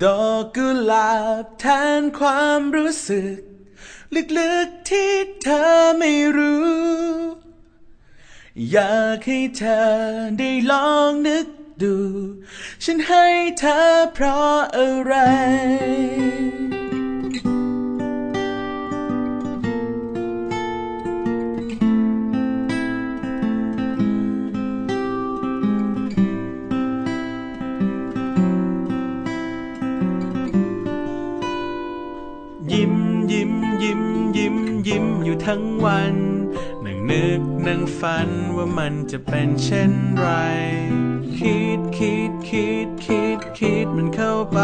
ดอกกุหลาบแทนความรู้สึก ลึกๆที่เธอไม่รู้ อยากให้เธอได้ลองนึกดู ฉันให้เธอเพราะอะไร ยิ้มยิ้มยิ้มยิ้มยิ้มอยู่ทั้งวันนั่งนึกนั่งฝันว่ามันจะเป็นเช่นไร คิดคิดคิดคิดคิดมันเข้าไป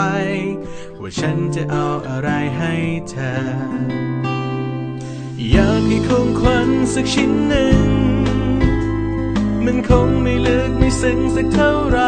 ว่าฉันจะเอาอะไรให้เธอ อยากให้คงควันสักชิ้นหนึ่ง มันคงไม่ลึกไม่ซึ้งสักเท่าไหร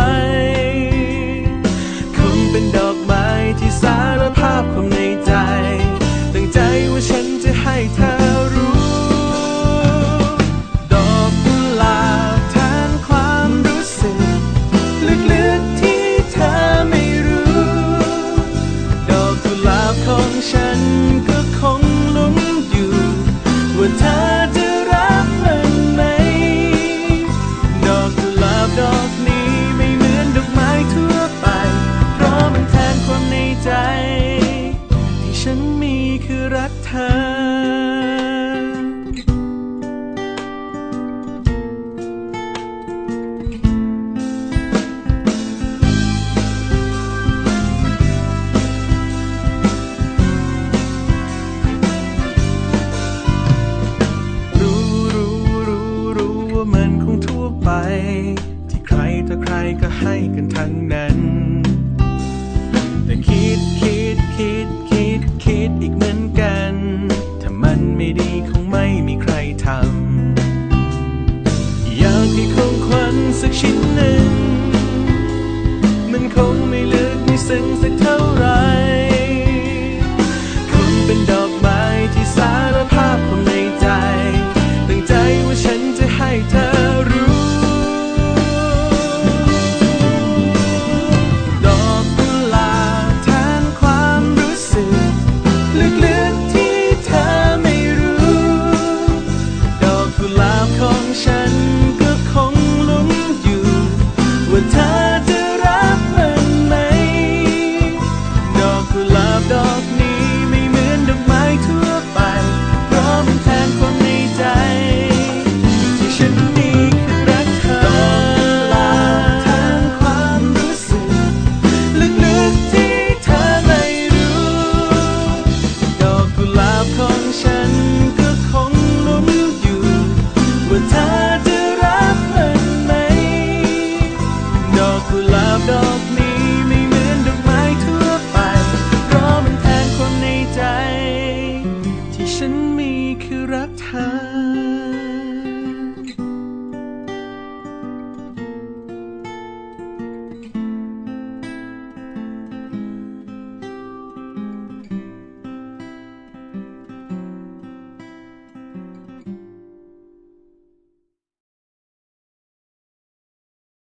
ก็ให้กันทั้งนั้น แต่คิดคิดคิดคิดคิดอีกเหมือนกัน ถ้ามันไม่ดีคงไม่มีใครทำ อยากให้คงควันสักชิ้นหนึ่ง มันคงไม่ลึกไม่ซึ้งสักเท่าไหรคงเป็นดอก รักเธอ